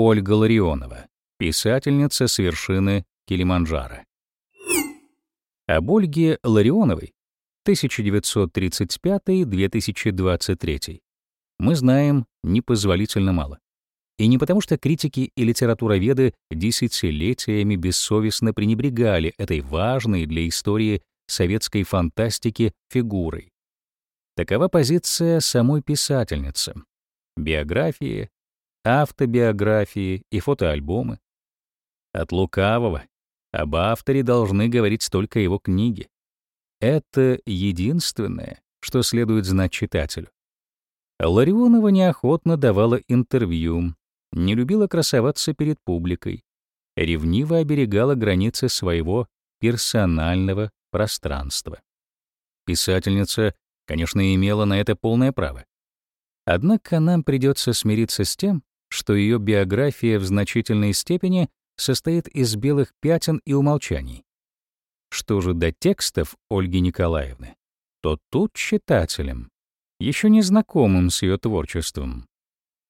Ольга Ларионова, писательница с вершины Килиманджаро. Об Ольге Ларионовой 1935-2023 мы знаем непозволительно мало. И не потому, что критики и литературоведы десятилетиями бессовестно пренебрегали этой важной для истории советской фантастики фигурой. Такова позиция самой писательницы. Биографии, автобиографии и фотоальбомы. От лукавого об авторе должны говорить только его книги. Это единственное, что следует знать читателю. Ларионова неохотно давала интервью, не любила красоваться перед публикой, ревниво оберегала границы своего персонального пространства. Писательница, конечно, имела на это полное право. Однако нам придется смириться с тем, что ее биография в значительной степени состоит из белых пятен и умолчаний. Что же до текстов Ольги Николаевны, то тут читателям, еще не знакомым с ее творчеством,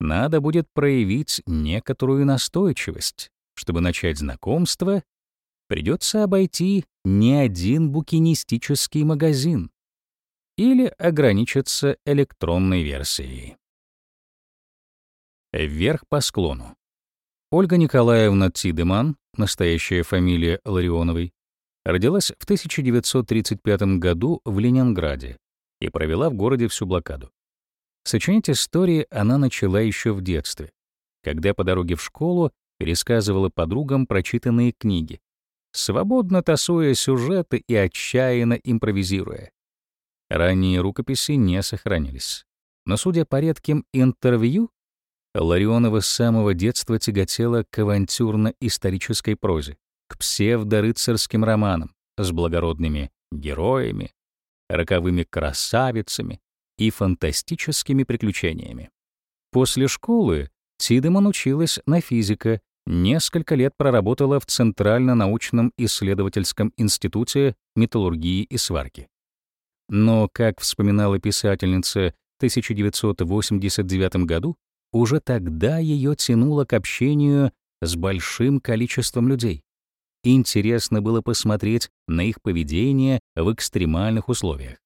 надо будет проявить некоторую настойчивость. Чтобы начать знакомство, придется обойти не один букинистический магазин или ограничиться электронной версией. Вверх по склону. Ольга Николаевна Тидеман, настоящая фамилия Ларионовой, родилась в 1935 году в Ленинграде и провела в городе всю блокаду. Сочинять истории она начала еще в детстве, когда по дороге в школу пересказывала подругам прочитанные книги, свободно тасуя сюжеты и отчаянно импровизируя. Ранние рукописи не сохранились. Но, судя по редким интервью, Ларионова с самого детства тяготела к авантюрно-исторической прозе, к псевдорыцарским романам с благородными героями, роковыми красавицами и фантастическими приключениями. После школы Тидеман училась на физика, несколько лет проработала в Центрально-научном исследовательском институте металлургии и сварки. Но, как вспоминала писательница в 1989 году, уже тогда ее тянуло к общению с большим количеством людей. Интересно было посмотреть на их поведение в экстремальных условиях.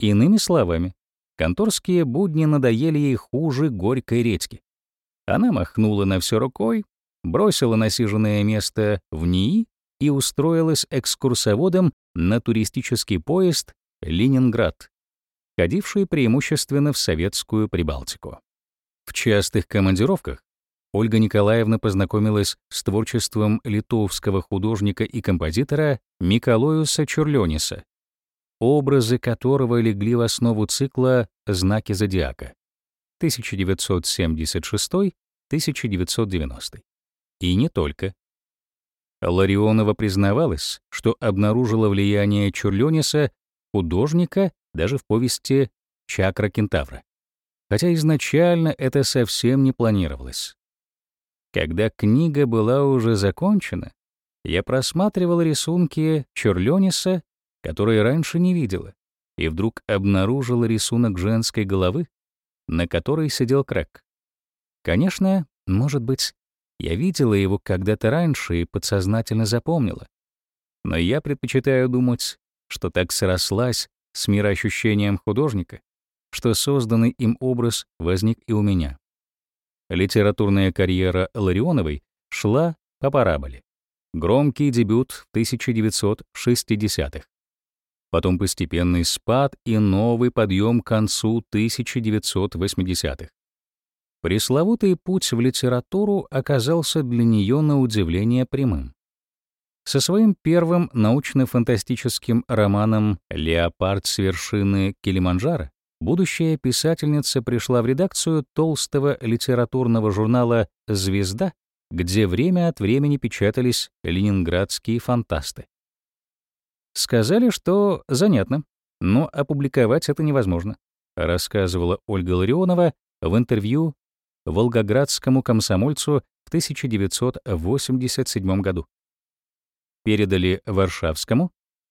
Иными словами, конторские будни надоели ей хуже горькой редьки. Она махнула на все рукой, бросила насиженное место в НИИ и устроилась экскурсоводом на туристический поезд «Ленинград», ходивший преимущественно в советскую Прибалтику. В частых командировках Ольга Николаевна познакомилась с творчеством литовского художника и композитора Миколоюса Чурлёниса, образы которого легли в основу цикла «Знаки зодиака» 1976-1990. И не только. Ларионова признавалась, что обнаружила влияние Чурлёниса, художника, даже в повести «Чакра кентавра» хотя изначально это совсем не планировалось. Когда книга была уже закончена, я просматривал рисунки Чурлёниса, которые раньше не видела, и вдруг обнаружила рисунок женской головы, на которой сидел Крэк. Конечно, может быть, я видела его когда-то раньше и подсознательно запомнила. Но я предпочитаю думать, что так срослась с мироощущением художника, что созданный им образ возник и у меня. Литературная карьера Ларионовой шла по параболе. Громкий дебют в 1960-х. Потом постепенный спад и новый подъем к концу 1980-х. Пресловутый путь в литературу оказался для нее на удивление прямым. Со своим первым научно-фантастическим романом «Леопард с вершины Килиманджаро» будущая писательница пришла в редакцию толстого литературного журнала «Звезда», где время от времени печатались ленинградские фантасты. Сказали, что занятно, но опубликовать это невозможно, рассказывала Ольга Ларионова в интервью волгоградскому комсомольцу в 1987 году. Передали Варшавскому,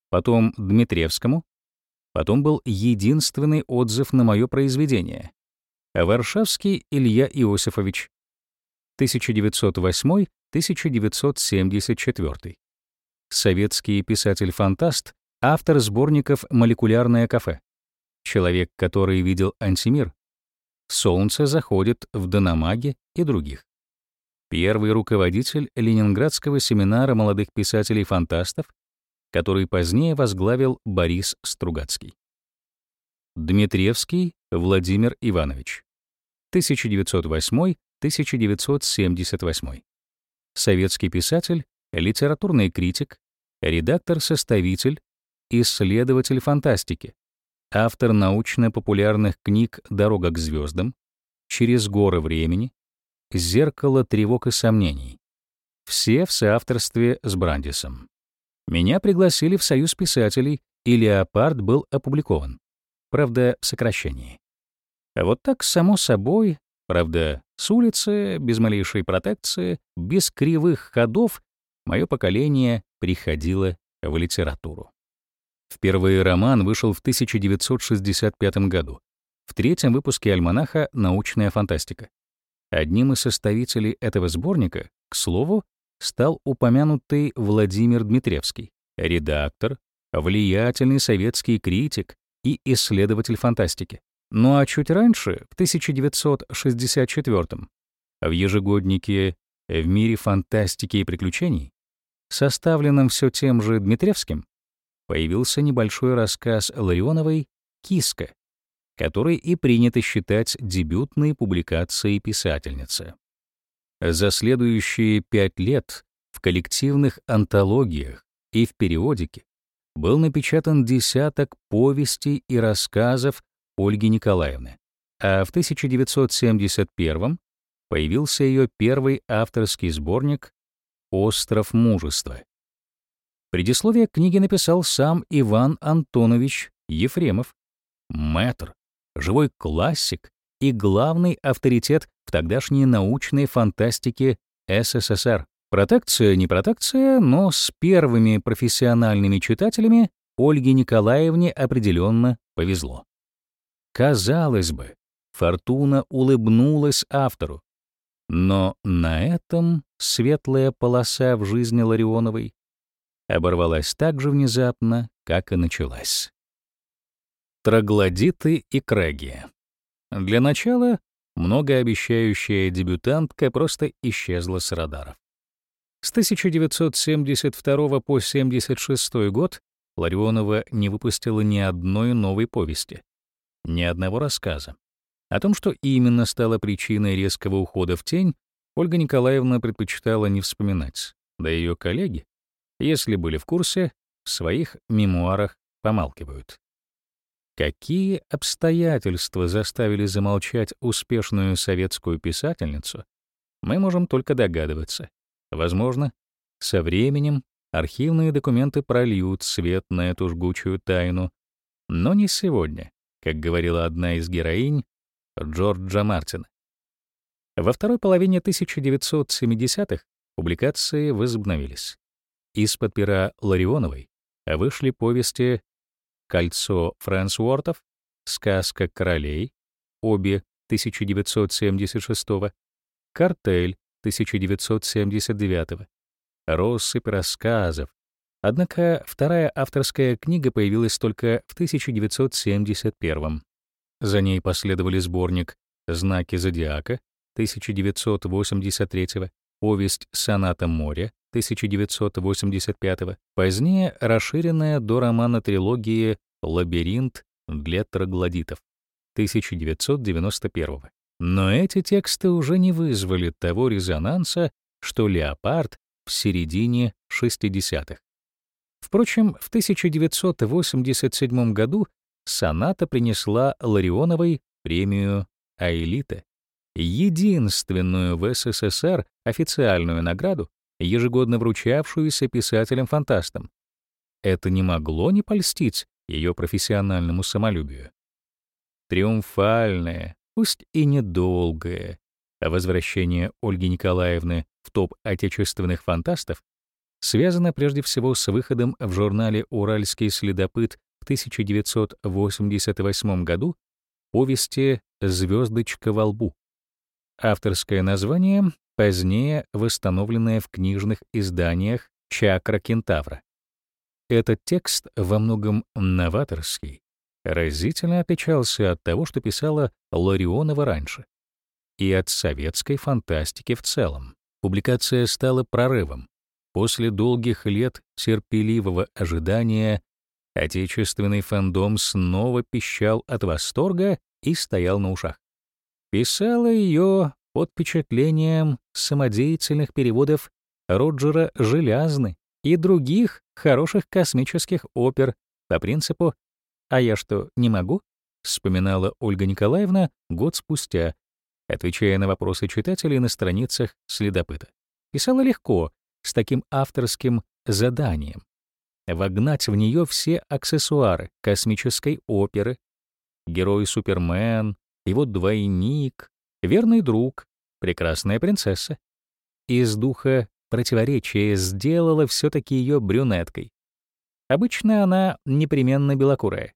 потом Дмитриевскому, Потом был единственный отзыв на мое произведение. Варшавский Илья Иосифович. 1908-1974. Советский писатель-фантаст, автор сборников «Молекулярное кафе». Человек, который видел антимир. «Солнце заходит в Дономаге» и других. Первый руководитель Ленинградского семинара молодых писателей-фантастов, который позднее возглавил Борис Стругацкий. Дмитриевский Владимир Иванович. 1908-1978. Советский писатель, литературный критик, редактор-составитель, исследователь фантастики, автор научно-популярных книг «Дорога к звездам», «Через горы времени», «Зеркало тревог и сомнений». Все в соавторстве с Брандисом. Меня пригласили в Союз писателей, и «Леопард» был опубликован. Правда, в сокращении. А вот так, само собой, правда, с улицы, без малейшей протекции, без кривых ходов, мое поколение приходило в литературу. Впервые роман вышел в 1965 году, в третьем выпуске альманаха «Научная фантастика». Одним из составителей этого сборника, к слову, стал упомянутый Владимир Дмитревский, редактор, влиятельный советский критик и исследователь фантастики. Ну а чуть раньше, в 1964 в ежегоднике «В мире фантастики и приключений», составленном все тем же Дмитревским, появился небольшой рассказ Ларионовой «Киска», который и принято считать дебютной публикацией писательницы. За следующие пять лет в коллективных антологиях и в периодике был напечатан десяток повестей и рассказов Ольги Николаевны, а в 1971 появился ее первый авторский сборник «Остров мужества». Предисловие к книге написал сам Иван Антонович Ефремов, мэтр, живой классик и главный авторитет в тогдашней научной фантастике СССР. Протекция не протекция, но с первыми профессиональными читателями Ольге Николаевне определенно повезло. Казалось бы, фортуна улыбнулась автору, но на этом светлая полоса в жизни Ларионовой оборвалась так же внезапно, как и началась. Троглодиты и Крэги. Для начала многообещающая дебютантка просто исчезла с радаров. С 1972 по 1976 год Ларионова не выпустила ни одной новой повести, ни одного рассказа. О том, что именно стало причиной резкого ухода в тень, Ольга Николаевна предпочитала не вспоминать, да ее коллеги, если были в курсе, в своих мемуарах помалкивают. Какие обстоятельства заставили замолчать успешную советскую писательницу, мы можем только догадываться. Возможно, со временем архивные документы прольют свет на эту жгучую тайну, но не сегодня, как говорила одна из героинь Джорджа Мартина. Во второй половине 1970-х публикации возобновились. Из-под пера Ларионовой вышли повести «Кольцо Фрэнсуортов», «Сказка королей», обе 1976 «Картель» 1979 «Россыпь рассказов». Однако вторая авторская книга появилась только в 1971 За ней последовали сборник «Знаки зодиака» 1983 повесть «Соната моря» 1985 позднее расширенная до романа трилогии «Лабиринт для троглодитов» 1991 Но эти тексты уже не вызвали того резонанса, что «Леопард» в середине 60-х. Впрочем, в 1987 году соната принесла Ларионовой премию «Аэлита», единственную в СССР официальную награду, ежегодно вручавшуюся писателям-фантастам. Это не могло не польстить ее профессиональному самолюбию. Триумфальное, пусть и недолгое, возвращение Ольги Николаевны в топ отечественных фантастов связано прежде всего с выходом в журнале «Уральский следопыт» в 1988 году повести «Звездочка во лбу». Авторское название позднее восстановленная в книжных изданиях «Чакра Кентавра». Этот текст во многом новаторский, разительно отличался от того, что писала Ларионова раньше, и от советской фантастики в целом. Публикация стала прорывом. После долгих лет терпеливого ожидания отечественный фандом снова пищал от восторга и стоял на ушах. Писала ее под впечатлением самодеятельных переводов Роджера Желязны и других хороших космических опер по принципу «А я что, не могу?» вспоминала Ольга Николаевна год спустя, отвечая на вопросы читателей на страницах «Следопыта». Писала легко, с таким авторским заданием — вогнать в нее все аксессуары космической оперы, герой Супермен, его двойник, верный друг, прекрасная принцесса. Из духа противоречия сделала все-таки ее брюнеткой. Обычно она непременно белокурая.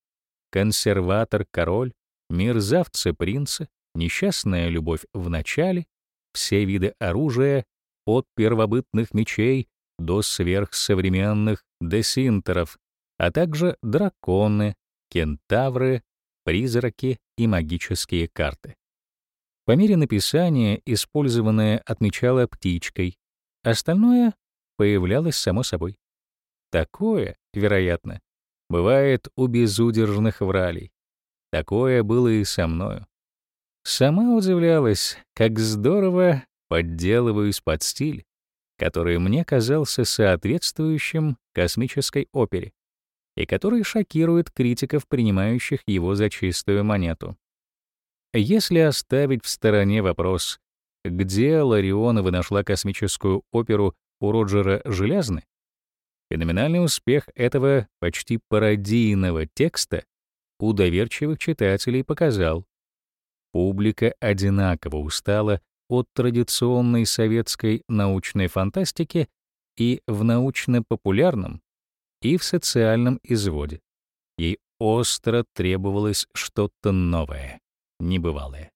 Консерватор-король, мерзавцы-принцы, несчастная любовь в начале, все виды оружия, от первобытных мечей до сверхсовременных десинтеров, а также драконы, кентавры, призраки и магические карты. По мере написания использованное отмечало птичкой, остальное появлялось само собой. Такое, вероятно, бывает у безудержных вралей. Такое было и со мною. Сама удивлялась, как здорово подделываюсь под стиль, который мне казался соответствующим космической опере и который шокирует критиков, принимающих его за чистую монету. Если оставить в стороне вопрос, где Ларионова нашла космическую оперу у Роджера Желязны, феноменальный успех этого почти пародийного текста у доверчивых читателей показал, публика одинаково устала от традиционной советской научной фантастики и в научно-популярном, и в социальном изводе. Ей остро требовалось что-то новое небывалое.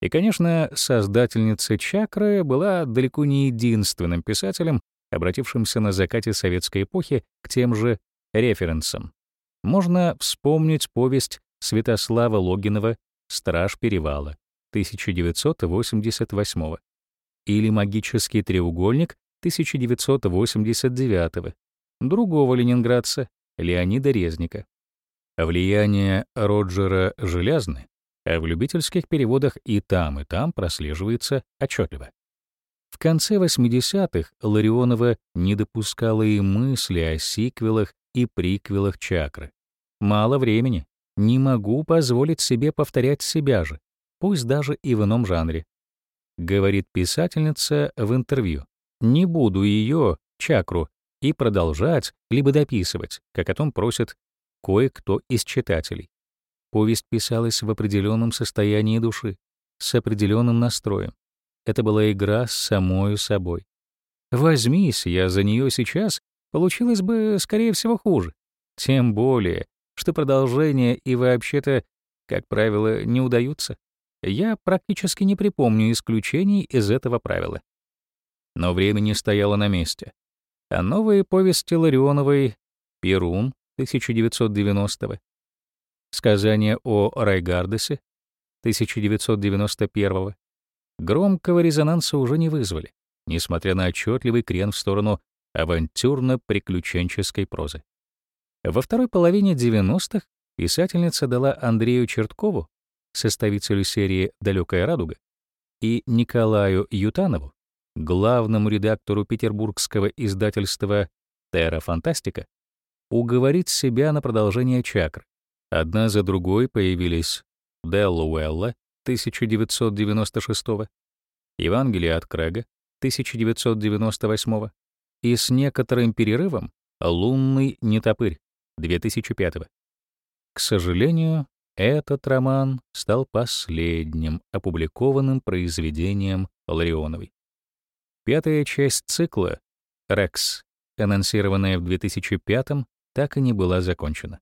И, конечно, создательница «Чакры» была далеко не единственным писателем, обратившимся на закате советской эпохи к тем же референсам. Можно вспомнить повесть Святослава Логинова «Страж перевала» 1988 или «Магический треугольник» 1989 другого ленинградца Леонида Резника. Влияние Роджера Желязны а в любительских переводах и там, и там прослеживается отчетливо. В конце 80-х Ларионова не допускала и мысли о сиквелах и приквелах чакры. Мало времени. Не могу позволить себе повторять себя же, пусть даже и в ином жанре. Говорит писательница в интервью. Не буду ее, чакру, и продолжать, либо дописывать, как о том просит кое-кто из читателей. Повесть писалась в определенном состоянии души, с определенным настроем. Это была игра с самой собой. Возьмись я за нее сейчас, получилось бы, скорее всего, хуже. Тем более, что продолжения и вообще-то, как правило, не удаются. Я практически не припомню исключений из этого правила. Но время не стояло на месте. А новые повести Ларионовой «Перун» 1990 Сказания о Райгардесе 1991 громкого резонанса уже не вызвали, несмотря на отчетливый крен в сторону авантюрно-приключенческой прозы. Во второй половине 90-х писательница дала Андрею Черткову, составителю серии «Далекая радуга», и Николаю Ютанову, главному редактору петербургского издательства «Терра Фантастика», уговорить себя на продолжение чакр, Одна за другой появились Деллуэлла 1996, Евангелие от Крэга 1998 и с некоторым перерывом Лунный нетопырь 2005. К сожалению, этот роман стал последним опубликованным произведением Ларионовой. Пятая часть цикла «Рекс», анонсированная в 2005 так и не была закончена.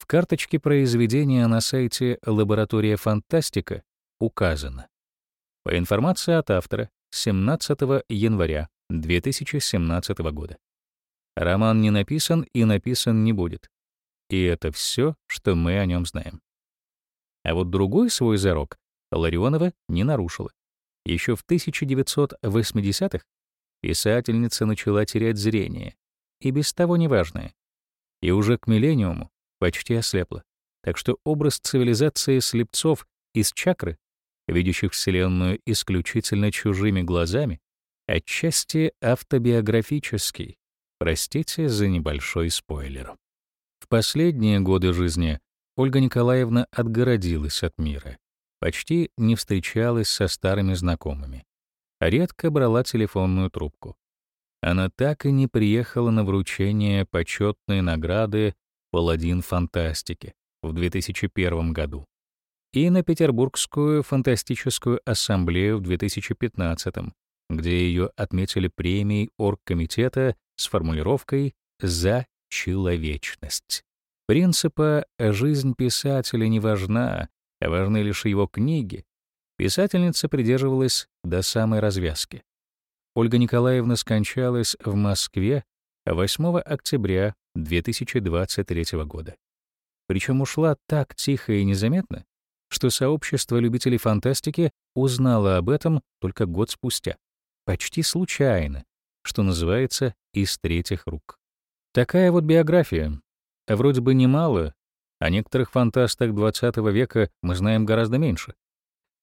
В карточке произведения на сайте «Лаборатория Фантастика» указано. По информации от автора, 17 января 2017 года. Роман не написан и написан не будет. И это все, что мы о нем знаем. А вот другой свой зарок Ларионова не нарушила. Еще в 1980-х писательница начала терять зрение, и без того неважное. И уже к миллениуму почти ослепла. Так что образ цивилизации слепцов из чакры, видящих Вселенную исключительно чужими глазами, отчасти автобиографический. Простите за небольшой спойлер. В последние годы жизни Ольга Николаевна отгородилась от мира, почти не встречалась со старыми знакомыми, редко брала телефонную трубку. Она так и не приехала на вручение почетной награды «Паладин фантастики» в 2001 году и на Петербургскую фантастическую ассамблею в 2015, где ее отметили премией оргкомитета с формулировкой «За человечность». Принципа «жизнь писателя не важна, а важны лишь его книги» писательница придерживалась до самой развязки. Ольга Николаевна скончалась в Москве 8 октября 2023 года. Причем ушла так тихо и незаметно, что сообщество любителей фантастики узнало об этом только год спустя, почти случайно, что называется, из третьих рук. Такая вот биография. Вроде бы немало, о некоторых фантастах XX века мы знаем гораздо меньше.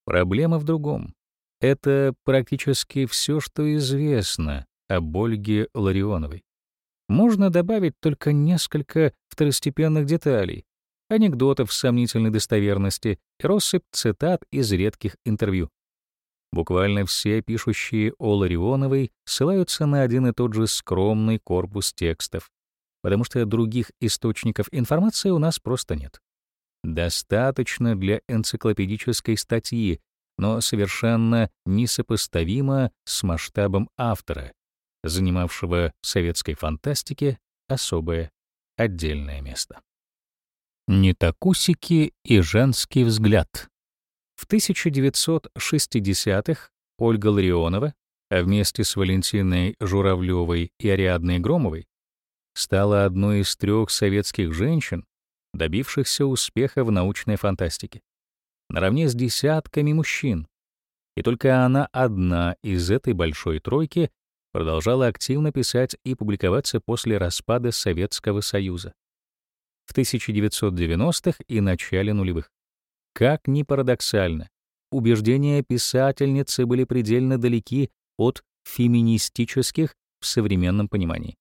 Проблема в другом. Это практически все, что известно об Ольге Ларионовой. Можно добавить только несколько второстепенных деталей, анекдотов сомнительной достоверности и россыпь цитат из редких интервью. Буквально все пишущие о Ларионовой ссылаются на один и тот же скромный корпус текстов, потому что других источников информации у нас просто нет. Достаточно для энциклопедической статьи, но совершенно несопоставимо с масштабом автора, занимавшего советской фантастике особое отдельное место. Нетакусики и женский взгляд. В 1960-х Ольга Ларионова, а вместе с Валентиной Журавлевой и Ариадной Громовой, стала одной из трех советских женщин, добившихся успеха в научной фантастике, наравне с десятками мужчин. И только она одна из этой большой тройки продолжала активно писать и публиковаться после распада Советского Союза в 1990-х и начале нулевых. Как ни парадоксально, убеждения писательницы были предельно далеки от феминистических в современном понимании.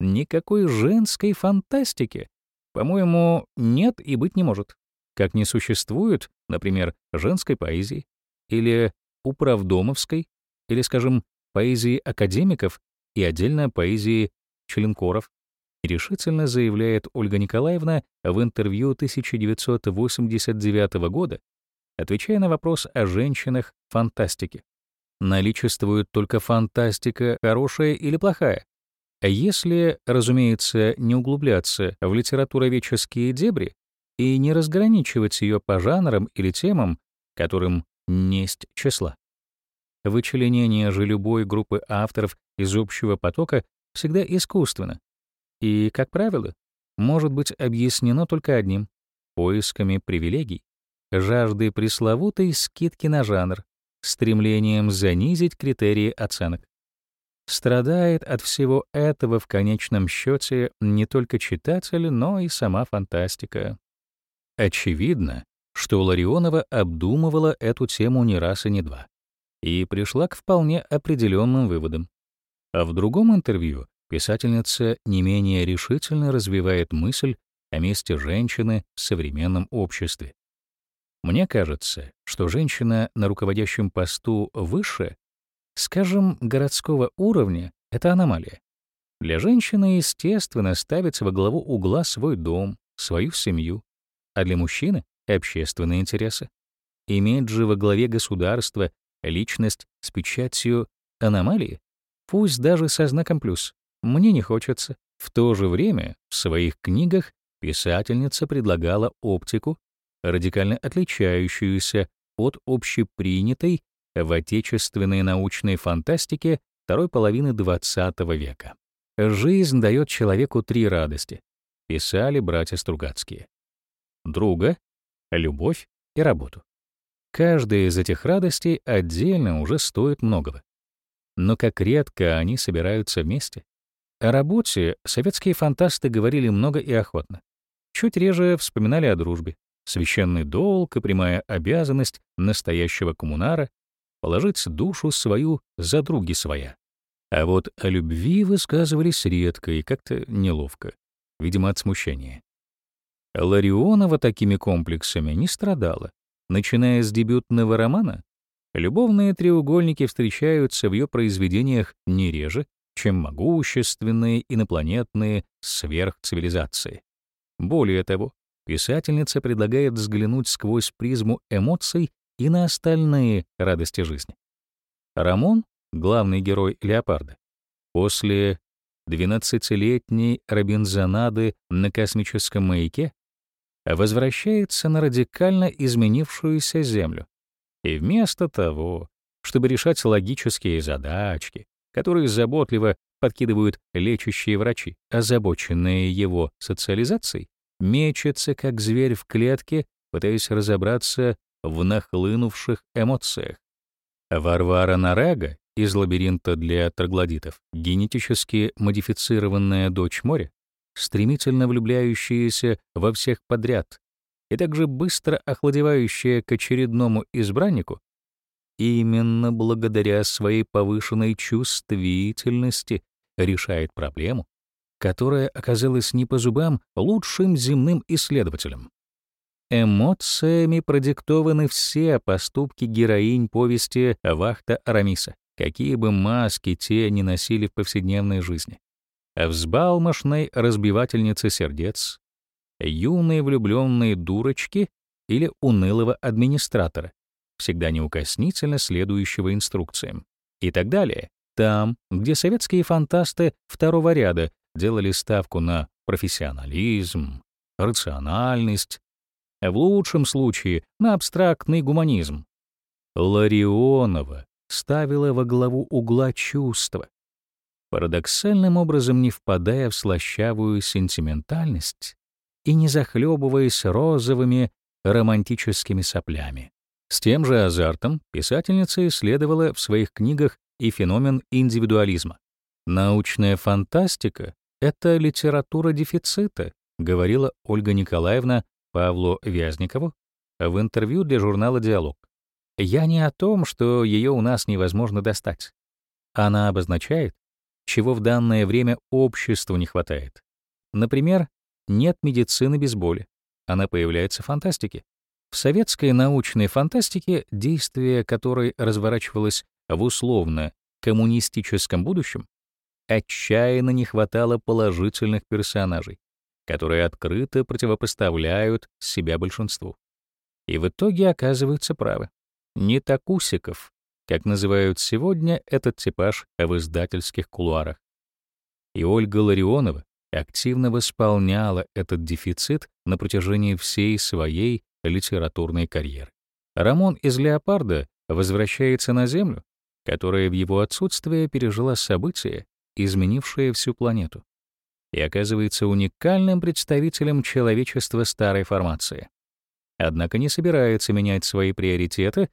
Никакой женской фантастики, по-моему, нет и быть не может. Как не существует, например, женской поэзии или управдомовской, или, скажем, поэзии академиков и отдельно поэзии членкоров решительно заявляет Ольга Николаевна в интервью 1989 года, отвечая на вопрос о женщинах фантастике. Наличествует только фантастика, хорошая или плохая. Если, разумеется, не углубляться в литературоведческие дебри и не разграничивать ее по жанрам или темам, которым несть числа. Вычленение же любой группы авторов из общего потока всегда искусственно, и, как правило, может быть объяснено только одним — поисками привилегий, жаждой пресловутой скидки на жанр, стремлением занизить критерии оценок. Страдает от всего этого в конечном счете не только читатель, но и сама фантастика. Очевидно, что Ларионова обдумывала эту тему не раз и не два и пришла к вполне определенным выводам. А в другом интервью писательница не менее решительно развивает мысль о месте женщины в современном обществе. Мне кажется, что женщина на руководящем посту выше, скажем, городского уровня, — это аномалия. Для женщины, естественно, ставится во главу угла свой дом, свою семью, а для мужчины — общественные интересы. Иметь же во главе государства личность с печатью аномалии, пусть даже со знаком плюс, мне не хочется. В то же время в своих книгах писательница предлагала оптику, радикально отличающуюся от общепринятой в отечественной научной фантастике второй половины XX века. «Жизнь дает человеку три радости», — писали братья Стругацкие. Друга, любовь и работу. Каждая из этих радостей отдельно уже стоит многого. Но как редко они собираются вместе. О работе советские фантасты говорили много и охотно. Чуть реже вспоминали о дружбе. Священный долг и прямая обязанность настоящего коммунара — положить душу свою за други своя. А вот о любви высказывались редко и как-то неловко, видимо, от смущения. Ларионова такими комплексами не страдала. Начиная с дебютного романа, любовные треугольники встречаются в ее произведениях не реже, чем могущественные инопланетные сверхцивилизации. Более того, писательница предлагает взглянуть сквозь призму эмоций и на остальные радости жизни. Рамон, главный герой «Леопарда», после 12-летней Робинзонады на космическом маяке возвращается на радикально изменившуюся Землю. И вместо того, чтобы решать логические задачки, которые заботливо подкидывают лечащие врачи, озабоченные его социализацией, мечется, как зверь в клетке, пытаясь разобраться в нахлынувших эмоциях. Варвара Нарега из лабиринта для троглодитов, генетически модифицированная дочь моря, стремительно влюбляющаяся во всех подряд и также быстро охладевающая к очередному избраннику, именно благодаря своей повышенной чувствительности решает проблему, которая оказалась не по зубам лучшим земным исследователям. Эмоциями продиктованы все поступки героинь повести Вахта Арамиса, какие бы маски те ни носили в повседневной жизни взбалмошной разбивательницы сердец, юной влюбленной дурочки или унылого администратора, всегда неукоснительно следующего инструкциям, и так далее. Там, где советские фантасты второго ряда делали ставку на профессионализм, рациональность, в лучшем случае на абстрактный гуманизм. Ларионова ставила во главу угла чувства, парадоксальным образом не впадая в слащавую сентиментальность и не захлебываясь розовыми романтическими соплями. С тем же азартом писательница исследовала в своих книгах и феномен индивидуализма. «Научная фантастика — это литература дефицита», говорила Ольга Николаевна Павлу Вязникову в интервью для журнала «Диалог». «Я не о том, что ее у нас невозможно достать. Она обозначает, чего в данное время обществу не хватает. Например, нет медицины без боли. Она появляется в фантастике. В советской научной фантастике, действие которой разворачивалось в условно коммунистическом будущем, отчаянно не хватало положительных персонажей, которые открыто противопоставляют себя большинству. И в итоге оказываются правы. Не такусиков, как называют сегодня этот типаж в издательских кулуарах. И Ольга Ларионова активно восполняла этот дефицит на протяжении всей своей литературной карьеры. Рамон из «Леопарда» возвращается на Землю, которая в его отсутствие пережила события, изменившие всю планету, и оказывается уникальным представителем человечества старой формации. Однако не собирается менять свои приоритеты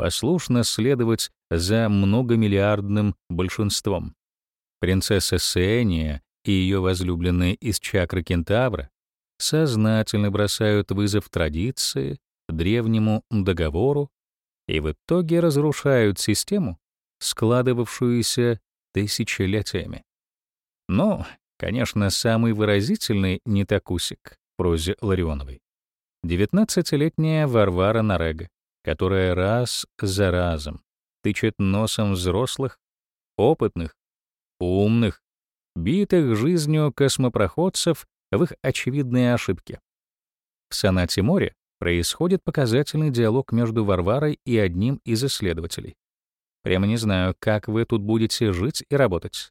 послушно следовать за многомиллиардным большинством. Принцесса Сения и ее возлюбленные из чакры Кентавра сознательно бросают вызов традиции, древнему договору и в итоге разрушают систему, складывавшуюся тысячелетиями. Но, конечно, самый выразительный нетакусик в прозе Ларионовой — 19-летняя Варвара Нарега, которая раз за разом тычет носом взрослых, опытных, умных, битых жизнью космопроходцев в их очевидные ошибки. В сонате море происходит показательный диалог между Варварой и одним из исследователей. Прямо не знаю, как вы тут будете жить и работать.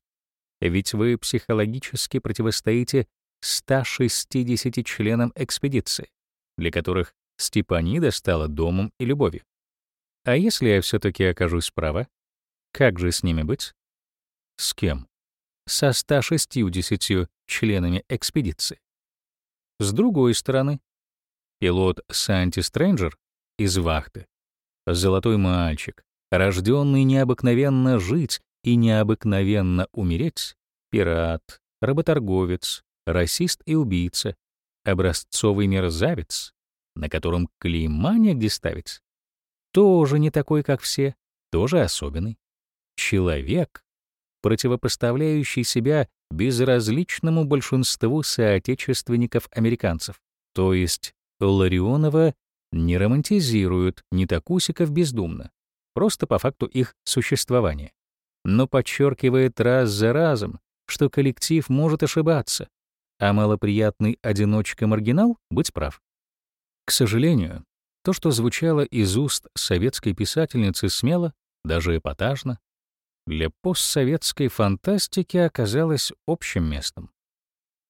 Ведь вы психологически противостоите 160 членам экспедиции, для которых Степанида стала домом и любовью. А если я все таки окажусь права? Как же с ними быть? С кем? Со 160 членами экспедиции. С другой стороны, пилот Санти Стрэнджер из вахты, золотой мальчик, рожденный необыкновенно жить и необыкновенно умереть, пират, работорговец, расист и убийца, образцовый мерзавец, на котором клейма негде ставить, тоже не такой, как все, тоже особенный. Человек, противопоставляющий себя безразличному большинству соотечественников-американцев, то есть Ларионова не романтизируют ни Такусиков бездумно, просто по факту их существования, но подчеркивает раз за разом, что коллектив может ошибаться, а малоприятный одиночка-маргинал быть прав. К сожалению, то, что звучало из уст советской писательницы смело, даже эпатажно, для постсоветской фантастики оказалось общим местом.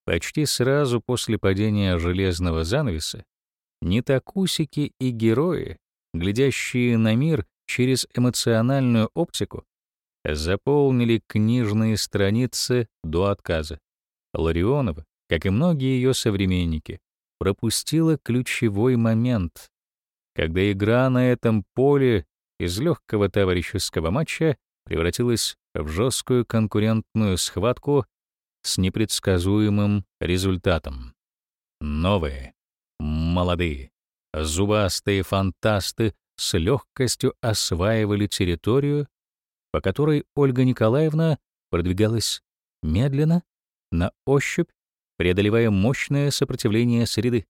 Почти сразу после падения железного занавеса нетакусики и герои, глядящие на мир через эмоциональную оптику, заполнили книжные страницы до отказа. Ларионова, как и многие ее современники, пропустила ключевой момент, когда игра на этом поле из легкого товарищеского матча превратилась в жесткую конкурентную схватку с непредсказуемым результатом. Новые, молодые, зубастые фантасты с легкостью осваивали территорию, по которой Ольга Николаевна продвигалась медленно, на ощупь, преодолевая мощное сопротивление среды.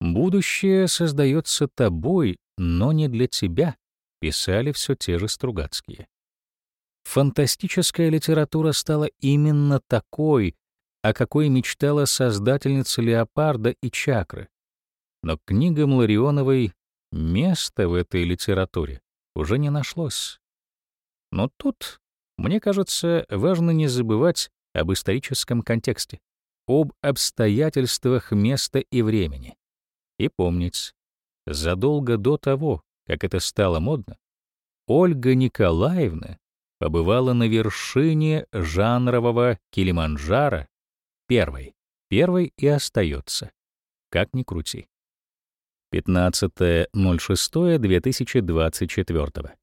«Будущее создается тобой, но не для тебя», писали все те же Стругацкие. Фантастическая литература стала именно такой, о какой мечтала создательница «Леопарда» и «Чакры». Но книгам Ларионовой места в этой литературе уже не нашлось. Но тут, мне кажется, важно не забывать об историческом контексте, об обстоятельствах места и времени. И помнить, задолго до того, как это стало модно, Ольга Николаевна побывала на вершине жанрового Килиманджаро первой, первой и остается, как ни крути. 15.06.2024.